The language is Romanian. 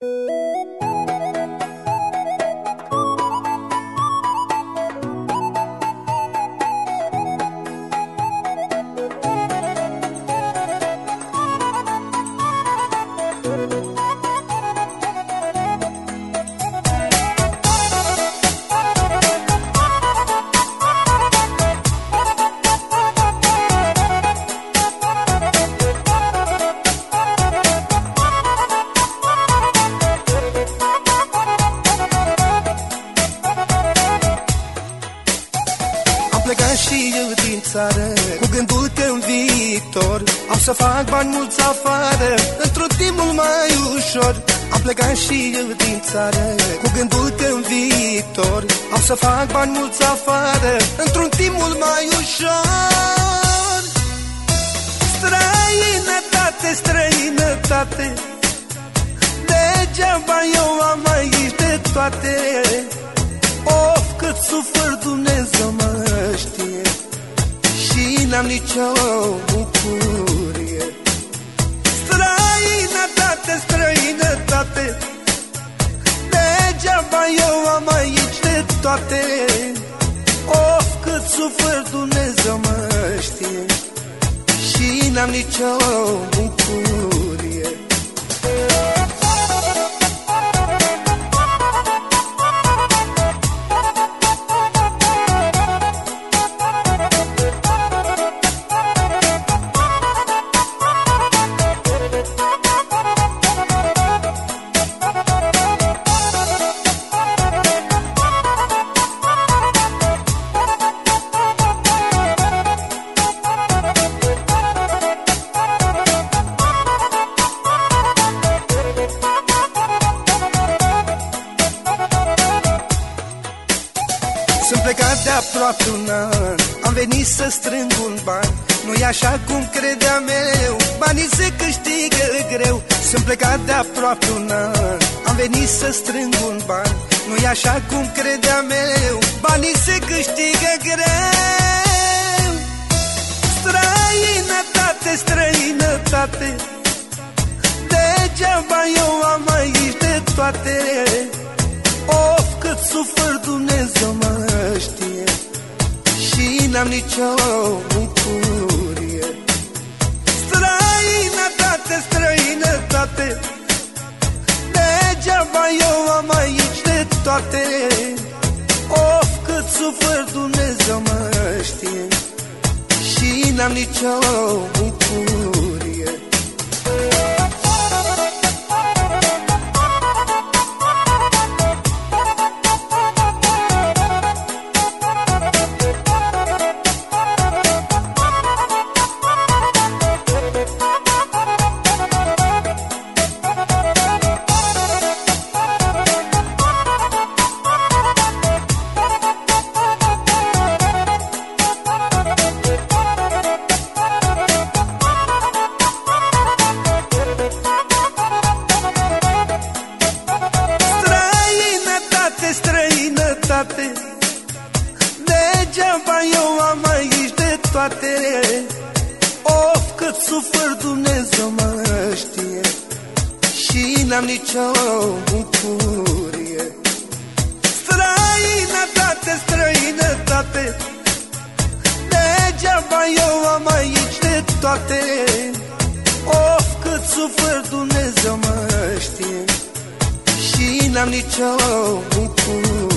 plecat eu din țară. Cu gândul că în viitor Am să fac bani mulți afară. Într-un timp mult mai ușor Am plecat și eu din țară. Cu gândul că în viitor Am să fac bani mulți afară. Într-un timp mult mai ușor. Străinătate, străinătate. Degeaba eu am aici de toate n-am nicio bucurie. Străinătate, străinătate Degeaba eu am aici de toate. Of, cât sufăr Dumnezeu mă știe Și n-am nicio bucurie Sunt plecat de aproape un an. Am venit să strâng un ban. Nu-i așa cum credeam eu. Banii se câștigă greu. Sunt plecat de aproape un an. Am venit să strâng un ban. Nu-i așa cum credeam eu. Banii se câștigă greu. Străinătate, străinătate. Degeaba eu am aici de toate. Of, cât sufăr Dumnezeu mă. știe Și n-am nicio bucurie. Străinătate, străinătate Degeaba eu am aici de toate. Of, cât sufăr Dumnezeu mă știe. Și n-am nicio bucurie străinătate Degeaba eu am aici de toate. Of, cât sufăr Dumnezeu mă știe. Și n-am nicio bucurie. Străinătate, străinătate. Degeaba eu am aici de toate. Of, cât sufăr Dumnezeu mă știe. Și n-am nicio bucurie